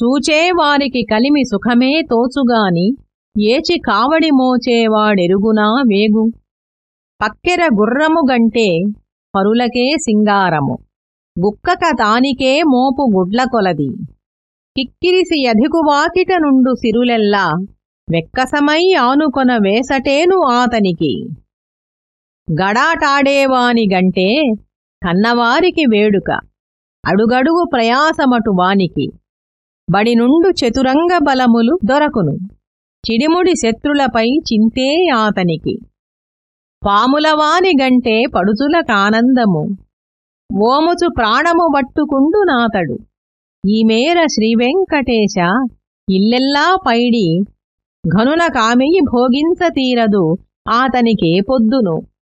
చూచేవారికి కలిమి సుఖమే తోచుగాని ఏచి కావడి మోచేవాడెరుగునా వేగు? పక్కెర గుర్రము గంటే పరులకే సింగారము. గుక్కక తానికే మోపు గుడ్ల కొలది. కిక్కిరిసి అధికువాకిట నుండు సిరులెల్లా వెక్కసమై ఆనుకొన వేసటేను ఆతనికి. గడాటాడేవాని గంటే కన్నవారికి వేడుక. అడుగడుగు ప్రయాసమటు వానికి. బడినుండు చతురంగ బలములు దొరకును. చిడిముడి శత్రులపై చింతే ఆతనికి. పాములవాని గంటే పడుచుల కానందము ఓముచు ప్రాణము బట్టుకుండు నాతడు. ఈ మేర శ్రీవెంకటేశ ఇల్లెల్లా పైడి ఘనుల కామెయి భోగించ తీరదు. ఆతనికే పొద్దును.